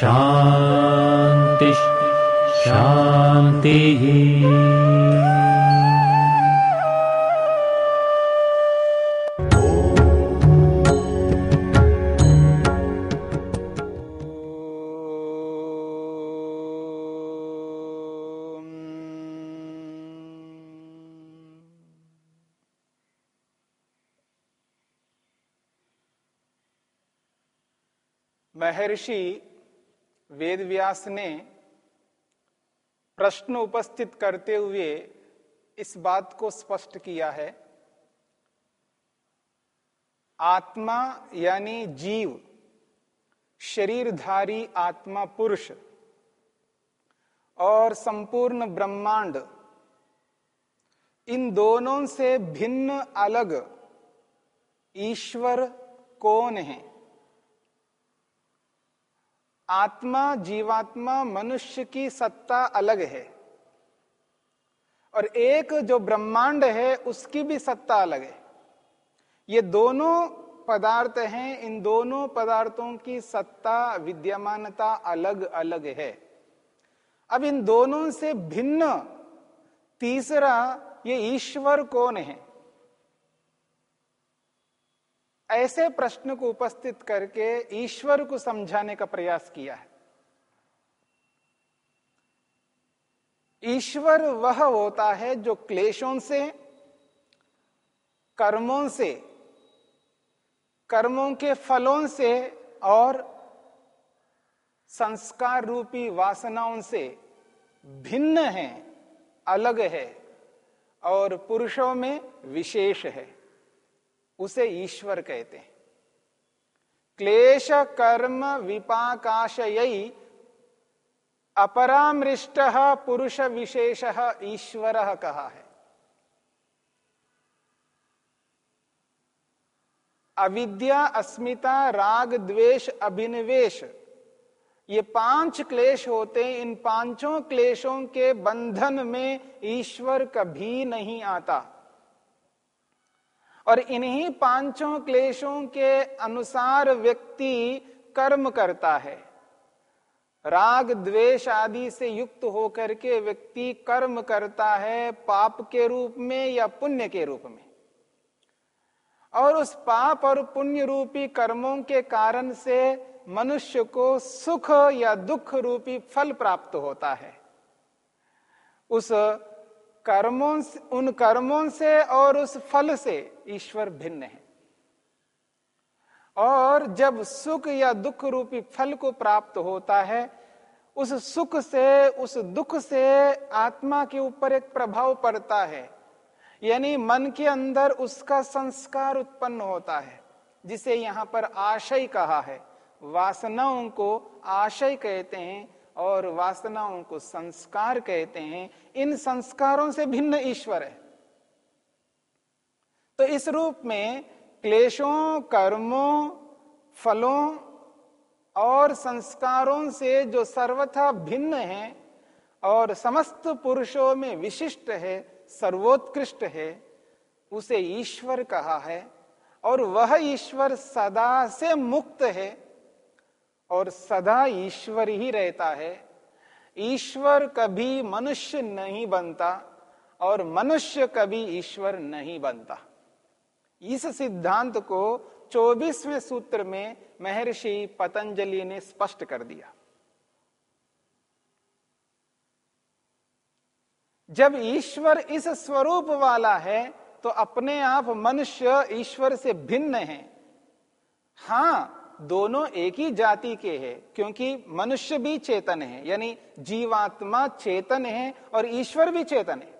शान्तिः शान्तिः महर्षि वेदव्यास ने प्रश्न उपस्थित करते हुए इस बात को स्पष्ट किया है। आत्मा यानी जीव, शरीरधारी आत्मा पुरुष और संपूर्ण ब्रह्मांड, इन दोनों से भिन्न अलग ईश्वर कौन है? आत्मा जीवात्मा मनुष्य की सत्ता अलग है। और एक जो ब्रह्मांड है, उसकी भी सत्ता अलग है। ये दोनों पदार्थ हैं, इन दोनों पदार्थों की सत्ता, विद्यमानता अलग अलग है। अब इन दोनों से भिन्न तीसरा ये ईश्वर कौन है? ऐसे प्रश्न को उपस्थित करके ईश्वर को समझाने का प्रयास किया है। ईश्वर वह होता है जो क्लेशों से, कर्मों से, कर्मों के फलों से और संस्कार रूपी वासनाओं से भिन्न है, अलग है और पुरुषों में विशेष है। उसे ईश्वर कहते हैं। क्लेश कर्म विपाकाशयी अपरामृष्ट पुरुष विशेष ईश्वर कहा है। अविद्या, अस्मिता, राग, द्वेष, अभिनिवेश, ये पाँच क्लेश होते हैं। इन पाँचों क्लेशों के बंधन में ईश्वर कभी नहीं आता। और इन्हीं पाँचों क्लेशों के अनुसार व्यक्ति कर्म करता है। राग, द्वेष आदि से युक्त होकर के व्यक्ति कर्म करता है पाप के रूप में या पुण्य के रूप में। और उस पाप और पुण्य रूपी कर्मों के कारण से मनुष्य को सुख या दुख रूपी फल प्राप्त होता है। उस कर्मों से, उन कर्मों से और उस फल से ईश्वर भिन्न है। और जब सुख या दुख रूपी फल को प्राप्त होता है, उस सुख से, उस दुख से आत्मा के ऊपर एक प्रभाव पड़ता है। यानी मन के अंदर उसका संस्कार उत्पन्न होता है, जिसे यहाँ पर आशय कहा है। वासनाओं को आशय कहते हैं और वासनाओं को संस्कार कहते हैं, इन संस्कारों से भिन्न ईश्वर है। तो इस रूप में क्लेशों, कर्मों, फलों और संस्कारों से जो सर्वथा भिन्न है और समस्त पुरुषों में विशिष्ट है, सर्वोत्कृष्ट है, उसे ईश्वर कहा है और वह ईश्वर सदा से मुक्त है। और सदा ईश्वर ही रहता है। ईश्वर कभी मनुष्य नहीं बनता और मनुष्य कभी ईश्वर नहीं बनता। इस सिद्धांत को चौबीसवें सूत्र में महर्षि पतंजलि ने स्पष्ट कर दिया। जब ईश्वर इस स्वरूप वाला है तो अपने आप मनुष्य ईश्वर से भिन्न है। हाँ दोनों एक ही जाति के हैं, क्योंकि मनुष्य भी चेतन है, यानी जीवात्मा चेतन है और ईश्वर भी चेतन है।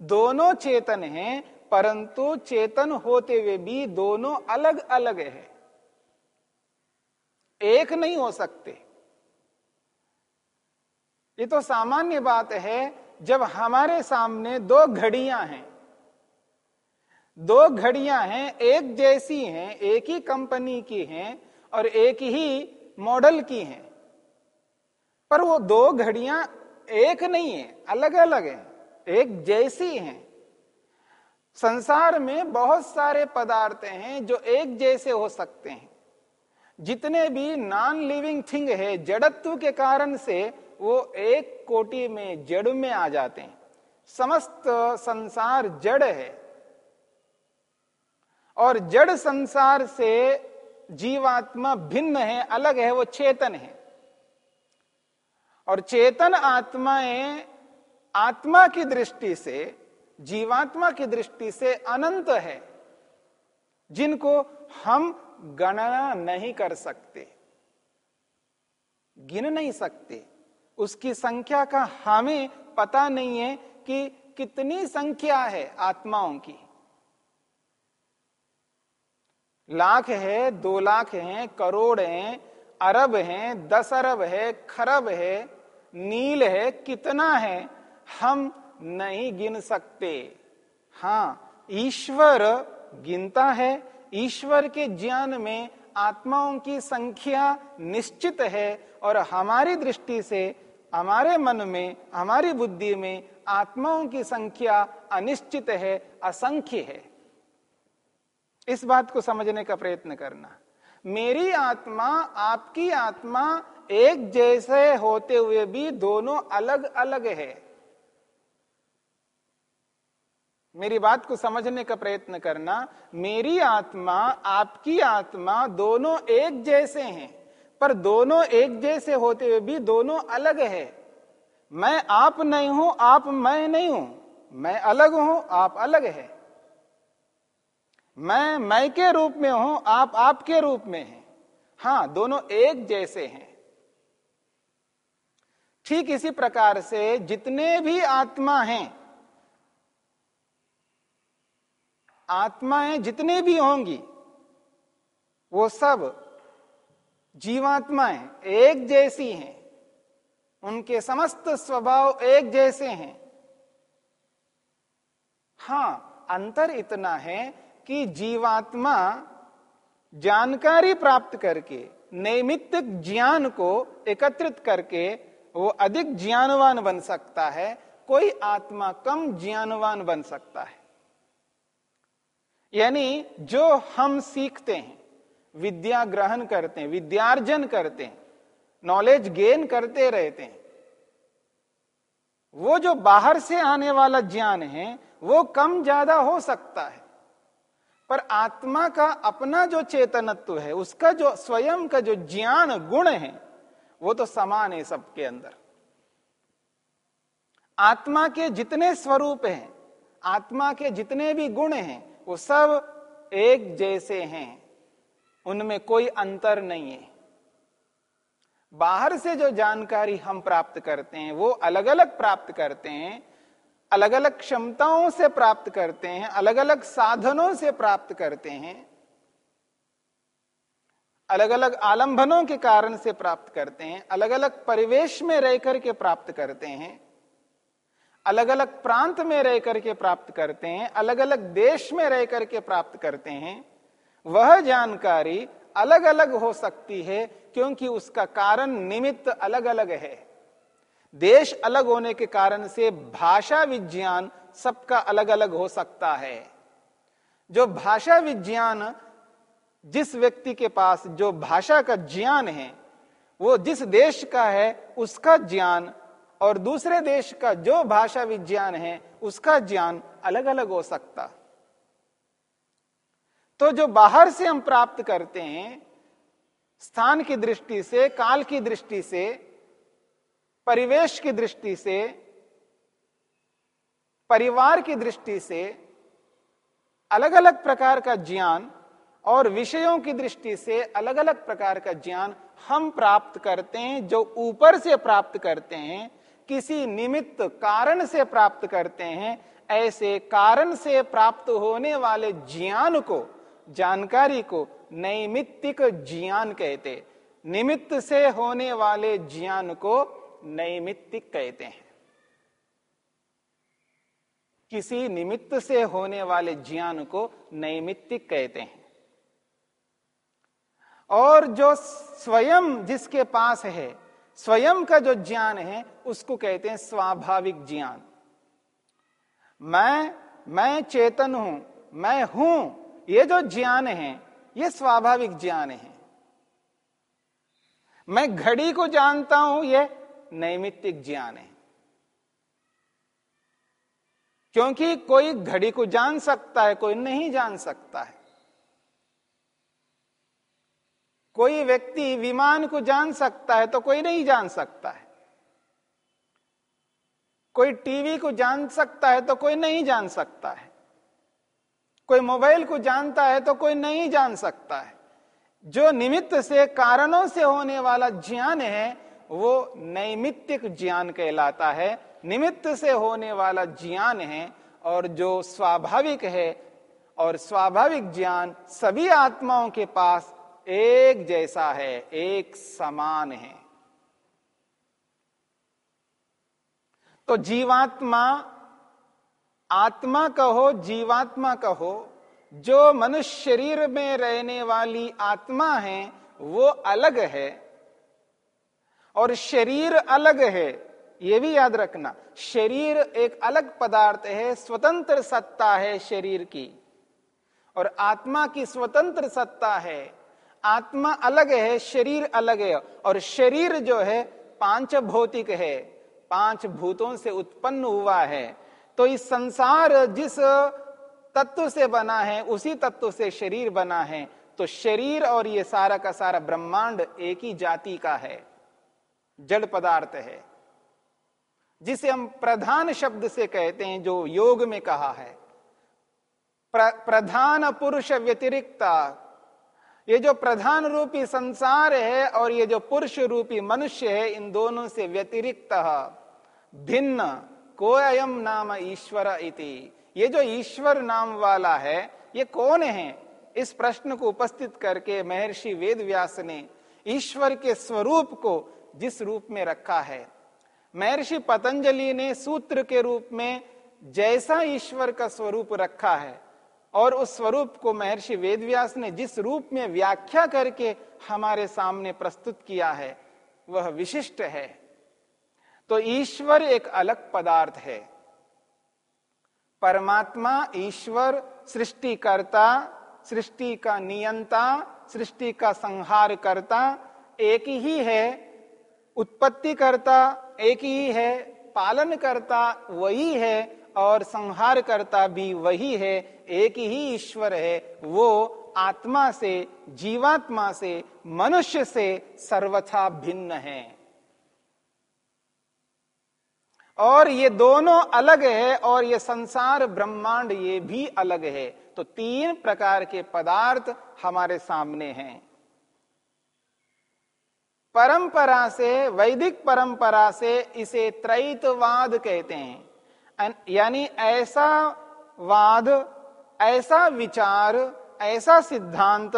दोनों चेतन हैं, परंतु चेतन होते हुए भी दोनों अलग अलग है। एक नहीं हो सकते। ये तो सामान्य बात है, जब हमारे सामने दो घड़ियाँ हैं दो घड़ियाँ हैं, एक जैसी हैं, एक ही कंपनी की हैं और एक ही मॉडल की हैं। पर वो दो घड़ियाँ एक नहीं है अलग अलग है, एक जैसी हैं। संसार में बहुत सारे पदार्थ हैं जो एक जैसे हो सकते हैं। जितने भी नॉन लिविंग थिंग है, जड़त्व के कारण से वो एक कोटि में जड़ में आ जाते हैं। समस्त संसार जड़ है। और जड़ संसार से जीवात्मा भिन्न है, अलग है, वो चेतन है। और चेतन आत्माएँ आत्मा की दृष्टि से, जीवात्मा की दृष्टि से अनंत है, जिनको हम गणना नहीं कर सकते, गिन नहीं सकते। उसकी संख्या का हमें पता नहीं है कि कितनी संख्या है आत्माओं की। लाख है, दो लाख है, करोड़ है, अरब है, दस अरब है, खरब है, नील है, कितना है, हम नहीं गिन सकते। हाँ ईश्वर गिनता है, ईश्वर के ज्ञान में आत्माओं की संख्या निश्चित है और हमारी दृष्टि से, हमारे मन में, हमारी बुद्धि में आत्माओं की संख्या अनिश्चित है, असंख्य है। इस बात को समझने का प्रयत्न करना। मेरी आत्मा, आपकी आत्मा एक जैसे होते हुए भी दोनों अलग अलग है। मेरी बात को समझने का प्रयत्न करना, मेरी आत्मा, आपकी आत्मा दोनों एक जैसे हैं, पर दोनों एक जैसे होते हुए भी दोनों अलग है। मैं आप नहीं हूँ, आप मैं नहीं हूँ। मैं अलग हूँ, आप अलग है। मैं मैं के रूप में हूँ, आप आपके रूप में हैं। हाँ, दोनों एक जैसे हैं। ठीक इसी प्रकार से जितने भी आत्मा हैं, आत्माएँ जितने भी होंगी, वो सब जीवात्माएँ एक जैसी हैं। उनके समस्त स्वभाव एक जैसे हैं। हाँ, अंतर इतना है कि जीवात्मा जानकारी प्राप्त करके, नैमित्तिक ज्ञान को एकत्रित करके वो अधिक ज्ञानवान बन सकता है, कोई आत्मा कम ज्ञानवान बन सकता है। यानी जो हम सीखते हैं, विद्या ग्रहण करते हैं, विद्यार्जन करते हैं, नॉलेज गेन करते रहते हैं, वो जो बाहर से आने वाला ज्ञान है, वो कम ज़्यादा हो सकता है। पर आत्मा का अपना जो चेतनत्व है, उसका जो स्वयं का जो ज्ञान गुण है, वो तो समान है सबके अंदर। आत्मा के जितने स्वरूप हैं, आत्मा के जितने भी गुण हैं, वो सब एक जैसे हैं। उनमें कोई अंतर नहीं है। बाहर से जो जानकारी हम प्राप्त करते हैं, वो अलग अलग प्राप्त करते हैं अलग अलग क्षमताओं से प्राप्त करते हैं अलग अलग साधनों से प्राप्त करते हैं अलग अलग आलंबनों के कारण से प्राप्त करते हैं अलग अलग परिवेश में रह करके प्राप्त करते हैं अलग अलग प्रांत में रह करके प्राप्त करते हैं अलग अलग देश में रह करके प्राप्त करते हैं, वह जानकारी अलग अलग हो सकती है क्योंकि उसका कारण निमित्त अलग अलग है। देश अलग होने के कारण से भाषा विज्ञान सबका अलग अलग हो सकता है। जो भाषा विज्ञान जिस व्यक्ति के पास, जो भाषा का ज्ञान है, वो जिस देश का है, उसका ज्ञान और दूसरे देश का जो भाषा विज्ञान है, उसका ज्ञान अलग अलग हो सकता। तो जो बाहर से हम प्राप्त करते हैं, स्थान की दृष्टि से, काल की दृष्टि से परिवेश की दृष्टि से, परिवार की दृष्टि से अलग अलग प्रकार का ज्ञान और विषयों की दृष्टि से अलग अलग प्रकार का ज्ञान हम प्राप्त करते हैं, जो ऊपर से प्राप्त करते हैं, किसी निमित्त कारण से प्राप्त करते हैं, ऐसे कारण से प्राप्त होने वाले ज्ञान को, जानकारी को नैमित्तिक ज्ञान कहते निमित्त से होने वाले ज्ञान को नैमित्तिक कहते हैं। किसी निमित्त से होने वाले ज्ञान को नैमित्तिक कहते हैं। और जो स्वयं जिसके पास है, स्वयं का जो ज्ञान है, उसको कहते हैं स्वाभाविक ज्ञान। मैं मैं चेतन हूँ, मैं हूँ, ये जो ज्ञान है, ये स्वाभाविक ज्ञान है। मैं घड़ी को जानता हूँ, ये नैमित्तिक ज्ञान है। क्योंकि कोई घड़ी को जान सकता है, कोई नहीं जान सकता है। कोई व्यक्ति विमान को जान सकता है तो कोई नहीं जान सकता है। कोई टीवी को जान सकता है तो कोई नहीं जान सकता है। कोई मोबाइल को जानता है तो कोई नहीं जान सकता है। जो निमित्त से, कारणों से होने वाला ज्ञान है वो नैमित्तिक ज्ञान कहलाता है। निमित्त से होने वाला ज्ञान है और जो स्वाभाविक है और स्वाभाविक ज्ञान सभी आत्माओं के पास एक जैसा है, एक समान है। तो जीवात्मा, आत्मा कहो, जीवात्मा कहो, जो मनुष्य शरीर में रहने वाली आत्मा है, वो अलग है। और शरीर अलग है, ये भी याद रखना। शरीर एक अलग पदार्थ है, स्वतंत्र सत्ता है शरीर की। और आत्मा की स्वतंत्र सत्ता है। आत्मा अलग है, शरीर अलग है। और शरीर जो है, पाँच भौतिक है। पाँच भूतों से उत्पन्न हुआ है। तो इस संसार जिस तत्व से बना है, उसी तत्व से शरीर बना है। तो शरीर और ये सारा का सारा ब्रह्मांड एक ही जाति का है। जड़ पदार्थ है जिसे हम प्रधान शब्द से कहते हैं जो योग में कहा है। प्र, प्रधान पुरुष व्यतिरिक्ता ये जो प्रधान रूपी संसार है और ये जो पुरुष रूपी मनुष्य है इन दोनों से व्यतिरिक्त भिन्न को अयम नाम ईश्वर इति। ये जो ईश्वर नाम वाला है ये कौन है? इस प्रश्न को उपस्थित करके महर्षि वेद व्यास ने ईश्वर के स्वरूप को जिस रूप में रखा है। महर्षि पतंजलि ने सूत्र के रूप में जैसा ईश्वर का स्वरूप रखा है और उस स्वरूप को महर्षि वेदव्यास ने जिस रूप में व्याख्या करके हमारे सामने प्रस्तुत किया है, वह विशिष्ट है। तो ईश्वर एक अलग पदार्थ है। परमात्मा ईश्वर, सृष्टिकर्ता, सृष्टि का नियंता, सृष्टि का संहार करता एक ही है उत्पत्ति करता एक ही है पालन करता वही है, और संहार करता भी वही है। एक ही ईश्वर है, वो आत्मा से, जीवात्मा से, मनुष्य से सर्वथा भिन्न है। और ये दोनों अलग है, और ये संसार ब्रह्मांड ये भी अलग है। तो तीन प्रकार के पदार्थ हमारे सामने हैं। परंपरा से, वैदिक परंपरा से इसे त्रैतवाद कहते हैं। यानी ऐसा वाद, ऐसा विचार, ऐसा सिद्धांत,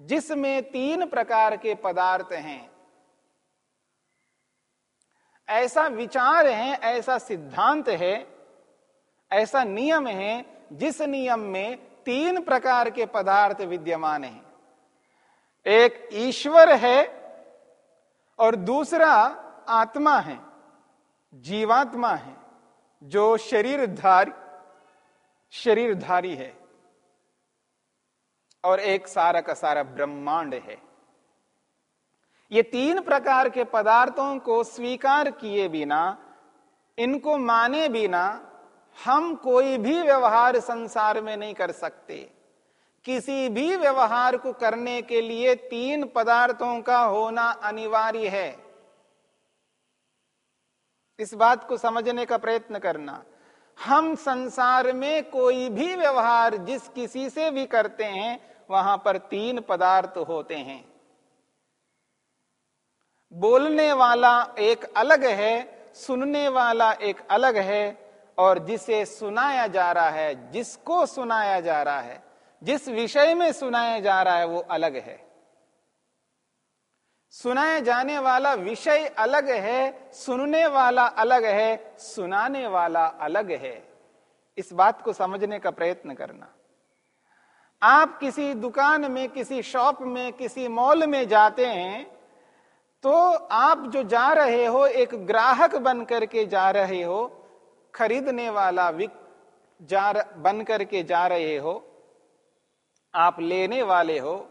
जिसमें तीन प्रकार के पदार्थ हैं। ऐसा विचार है, ऐसा सिद्धांत है, ऐसा नियम है, जिस नियम में तीन प्रकार के पदार्थ विद्यमान हैं। एक ईश्वर है और दूसरा आत्मा है, जीवात्मा है, जो शरीरधार, शरीरधारी है और एक सारा का सारा ब्रह्मांड है। ये तीन प्रकार के पदार्थों को स्वीकार किए बिना, इनको माने बिना हम कोई भी व्यवहार संसार में नहीं कर सकते। किसी भी व्यवहार को करने के लिए तीन पदार्थों का होना अनिवार्य है। इस बात को समझने का प्रयत्न करना। हम संसार में कोई भी व्यवहार जिस किसी से भी करते हैं, वहाँ पर तीन पदार्थ होते हैं। बोलने वाला एक अलग है, सुनने वाला एक अलग है, और जिसे सुनाया जा रहा है, जिसको सुनाया जा रहा है जिस विषय में सुनाया जा रहा है वो अलग है। सुनाए जाने वाला विषय अलग है, सुनने वाला अलग है, सुनाने वाला अलग है। इस बात को समझने का प्रयत्न करना। आप किसी दुकान में, किसी शॉप में, किसी मॉल में जाते हैं तो आप जो जा रहे हो, एक ग्राहक बन करके जा रहे हो, खरीदने वाला जा बन करके जा रहे हो आप लेने वाले हो,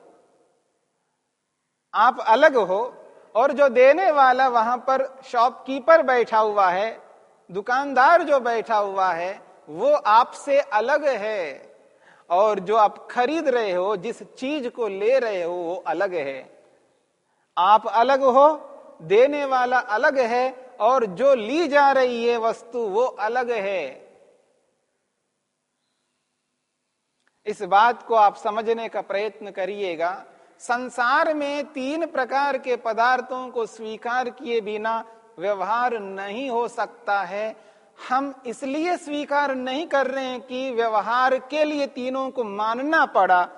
आप अलग हो, और जो देने वाला वहाँ पर शॉपकीपर बैठा हुआ है, दुकानदार जो बैठा हुआ है, वो आपसे अलग है। और जो आप खरीद रहे हो, जिस चीज़ को ले रहे हो, वो अलग है। आप अलग हो, देने वाला अलग है, और जो ली जा रही है वस्तु, वो अलग है। इस बात को आप समझने का प्रयत्न करिएगा। संसार में तीन प्रकार के पदार्थों को स्वीकार किए बिना व्यवहार नहीं हो सकता है। हम इसलिए स्वीकार नहीं कर रहे हैं कि व्यवहार के लिए तीनों को मानना पड़ा।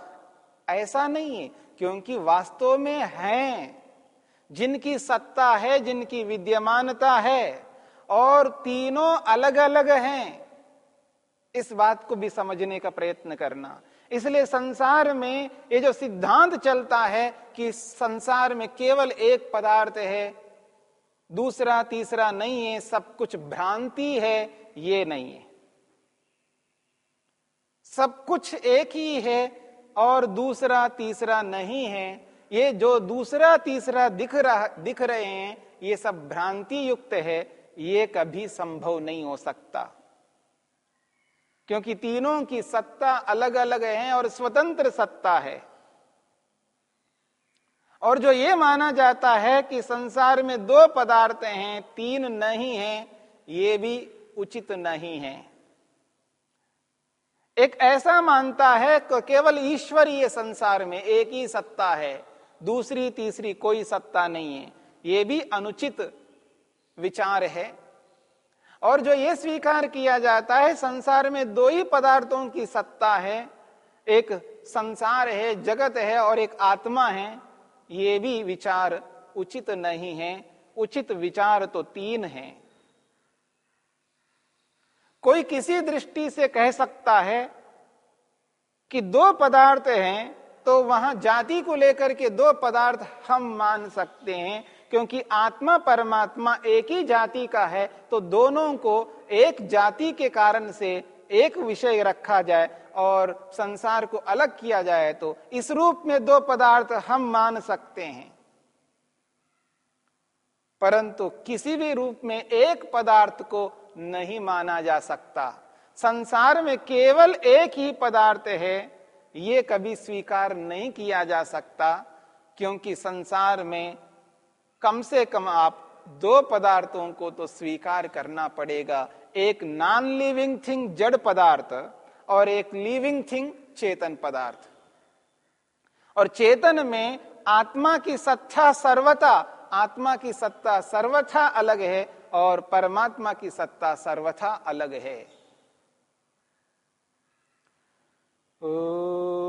ऐसा नहीं है, क्योंकि वास्तव में हैं, जिनकी सत्ता है, जिनकी विद्यमानता है, और तीनों अलग अलग हैं। इस बात को भी समझने का प्रयत्न करना। इसलिए संसार में ये जो सिद्धांत चलता है कि संसार में केवल एक पदार्थ है, दूसरा, तीसरा नहीं है, सब कुछ भ्रांति है, ये नहीं है। सब कुछ एक ही है और दूसरा, तीसरा नहीं है। ये जो दूसरा, तीसरा दिख रहा, दिख रहे हैं, ये सब भ्रांति युक्त है, ये कभी संभव नहीं हो सकता। क्योंकि तीनों की सत्ता अलग अलग है और स्वतंत्र सत्ता है। और जो ये माना जाता है कि संसार में दो पदार्थ हैं, तीन नहीं हैं, ये भी उचित नहीं है। एक ऐसा मानता है कि केवल ईश्वरीय संसार में एक ही सत्ता है, दूसरी, तीसरी कोई सत्ता नहीं है। ये भी अनुचित विचार है। और जो ये स्वीकार किया जाता है, संसार में दो ही पदार्थों की सत्ता है। एक संसार है, जगत है और एक आत्मा है। ये भी विचार उचित नहीं है। उचित विचार तो तीन है। कोई किसी दृष्टि से कह सकता है कि दो पदार्थ हैं तो वहाँ जाति को लेकर के दो पदार्थ हम मान सकते हैं। क्योंकि आत्मा परमात्मा एक ही जाति का है तो दोनों को एक जाति के कारण से एक विषय रखा जाए और संसार को अलग किया जाए तो इस रूप में दो पदार्थ हम मान सकते हैं। परंतु किसी भी रूप में एक पदार्थ को नहीं माना जा सकता। संसार में केवल एक ही पदार्थ है, ये कभी स्वीकार नहीं किया जा सकता, क्योंकि संसार में कम से कम आप दो पदार्थों को तो स्वीकार करना पड़ेगा। एक नॉन लिविंग थिंग जड़ पदार्थ, और एक लिविंग थिंग चेतन पदार्थ। और चेतन में आत्मा की सत्ता सर्वथा, आत्मा की सत्ता सर्वथा अलग है, और परमात्मा की सत्ता सर्वथा अलग है। ओ